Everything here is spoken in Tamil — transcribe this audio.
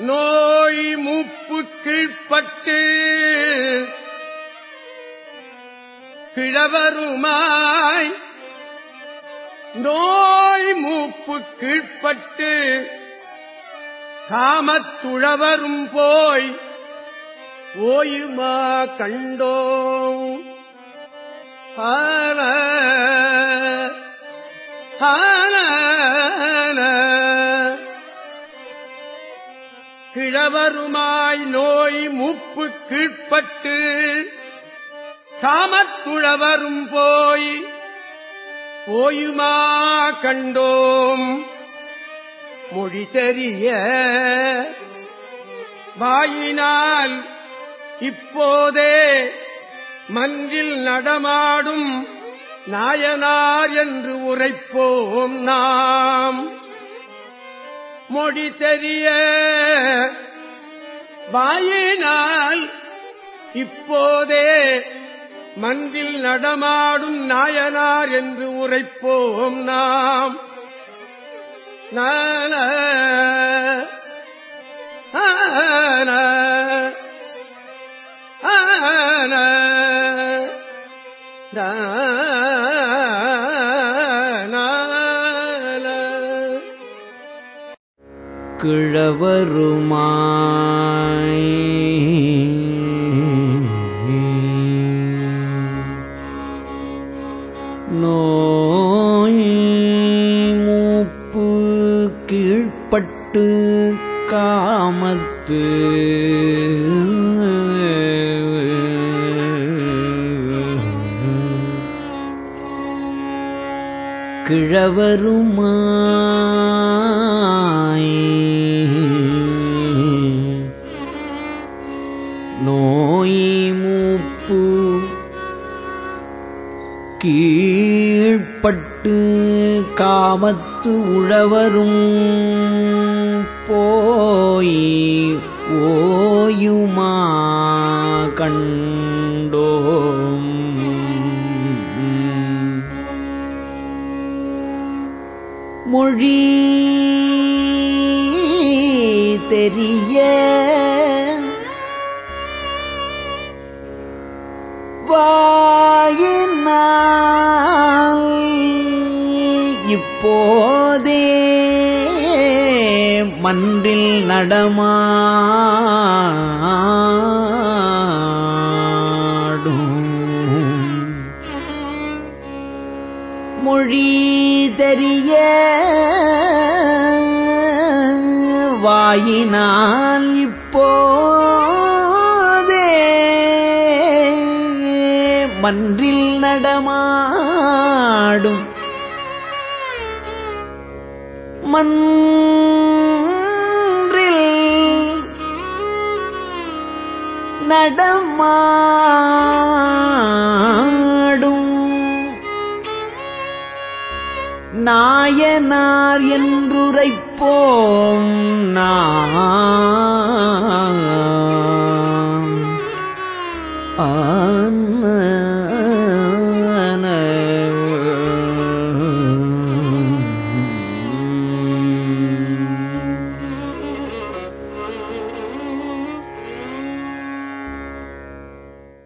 நோய் மூப்பு கீழ்பட்டு கிழவருமாய் நோய் மூப்பு கீழ்பட்டு காமத்துழவரும் போய் ஓயுமா கண்டோம். ஆன ஆன கிழவருமாய் நோய் முப்பு கீழ்பட்டு தாமத்துழவரும் போய் போயுமா கண்டோம். மொழி தெரிய வாயினால் இப்போதே மன்றில் நடமாடும் நாயனார் என்று உரைப்போம் நாம். மொழி தெரிய வாயினால் இப்போதே மன்றில் நடமாடும் நாயனார் என்று உரைப்போம் நாம். நான ஆன கிழவருமாய். நோய் மூப்பு கீழ்பட்டு காமத்து கிழவருமாய். நோய் மூப்பு கீழ்பட்டு காமத்து உழவரும் போய் ஓயுமா கண் மொழி தெரிய வாயினால் இப்போதே மன்றில் நடமா மொழி தெரிய வாயினால் இப்போதே மன்றில் நடமாடும் மன்றில் நடமா நாயனார் என்றுரைப்போம் நான்.